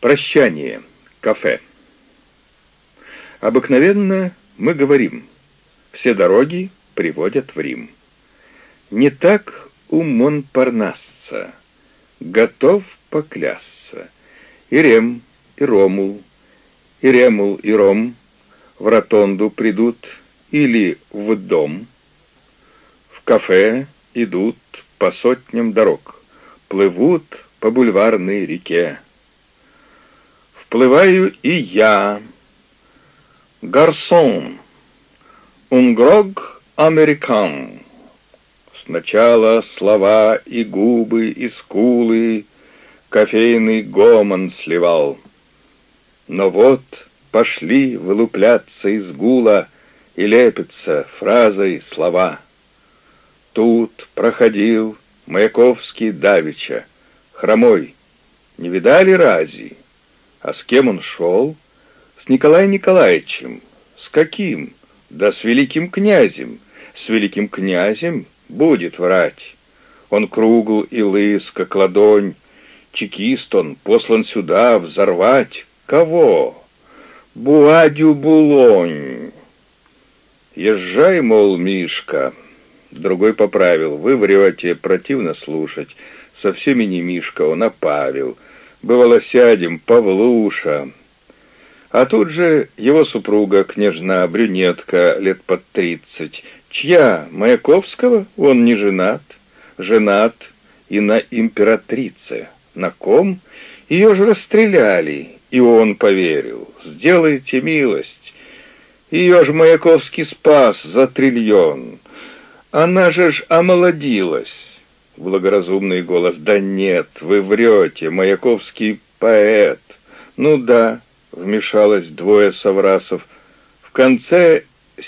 Прощание. Кафе. Обыкновенно мы говорим, все дороги приводят в Рим. Не так у Монпарнасца, готов поклясться. И Рем, и Ромул, и Ремул, и Ром в ротонду придут или в дом. В кафе идут по сотням дорог, плывут по бульварной реке. Вплываю и я, гарсон, унгрог американ. Сначала слова и губы, и скулы кофейный гомон сливал. Но вот пошли вылупляться из гула и лепятся фразой слова. Тут проходил Маяковский Давича, хромой. Не видали рази? А с кем он шел? С Николаем Николаевичем. С каким? Да с великим князем. С великим князем будет врать. Он кругл и лыс, как ладонь. Чекист он, послан сюда взорвать. Кого? Буадю Булонь. Езжай, мол, Мишка. Другой поправил. Вы врете, противно слушать. Со всеми не Мишка, он, а Павел. Бывало, сядем, Павлуша. А тут же его супруга, княжна, брюнетка, лет под тридцать. Чья? Маяковского? Он не женат. Женат и на императрице. На ком? Ее же расстреляли, и он поверил. Сделайте милость. Ее ж Маяковский спас за триллион. Она же ж омолодилась. Благоразумный голос. Да нет, вы врете, Маяковский поэт. Ну да, вмешалось двое соврасов. В конце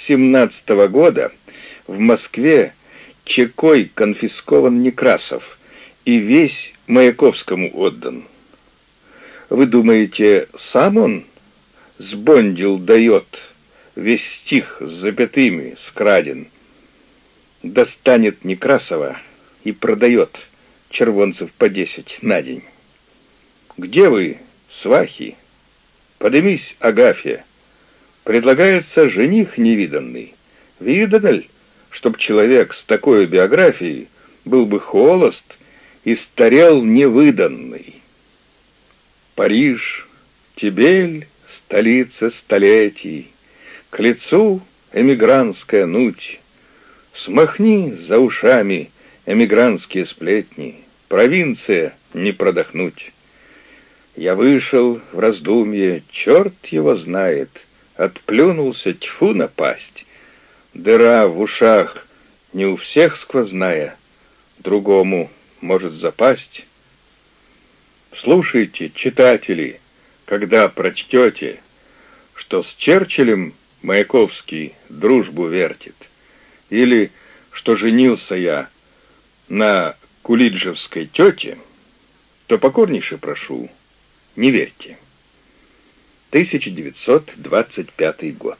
семнадцатого года в Москве чекой конфискован Некрасов и весь Маяковскому отдан. Вы думаете, сам он сбондил дает, весь стих с запятыми скраден, достанет Некрасова и продает червонцев по десять на день? Где вы, свахи? Подымись, Агафья. Предлагается жених невиданный. Видано чтоб человек с такой биографией был бы холост и старел невыданный. Париж, Тибель, столица столетий, К лицу эмигрантская нуть. Смахни за ушами эмигрантские сплетни, Провинция не продохнуть. Я вышел в раздумье, черт его знает, Отплюнулся, тьфу напасть. Дыра в ушах не у всех сквозная, Другому может запасть. Слушайте, читатели, когда прочтете, что с Черчиллем Маяковский дружбу вертит, или что женился я на кулиджевской тете, то покорнейше прошу, не верьте. 1925 год.